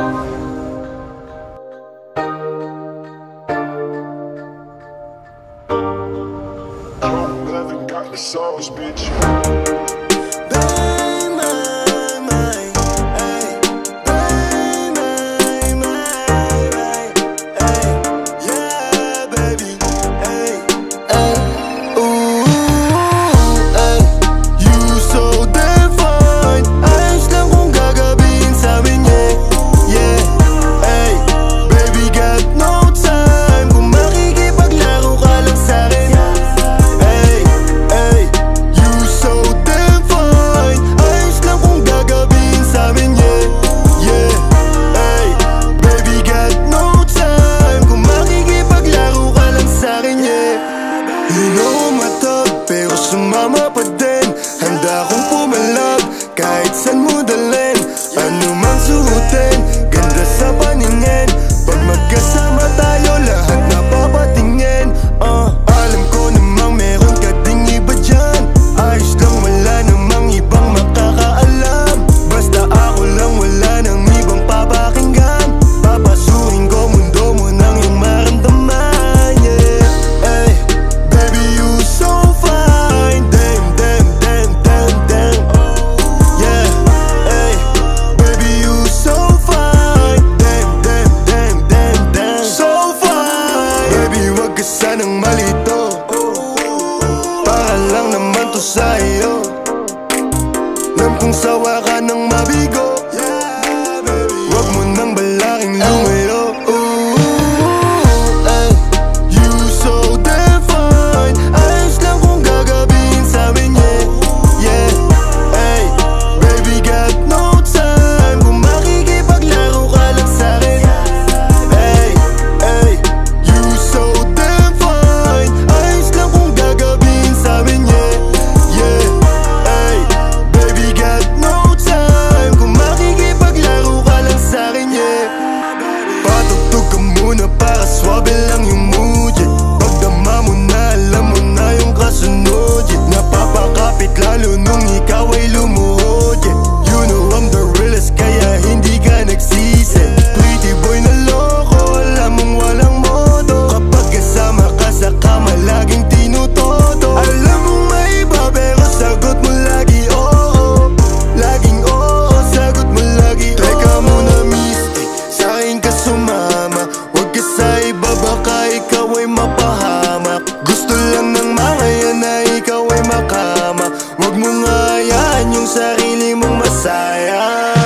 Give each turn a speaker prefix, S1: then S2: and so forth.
S1: Drunk, leather, got the sauce, bitch. Di na pero sumama pa din Handa ko sanang malito. Para lang naman to sa'yo. Nang kung sawa ka ng mabigo. ay mapahamak Gusto lang ng mga yan na ikaw ay makama. Huwag mong hayaan yung sarili mong masayang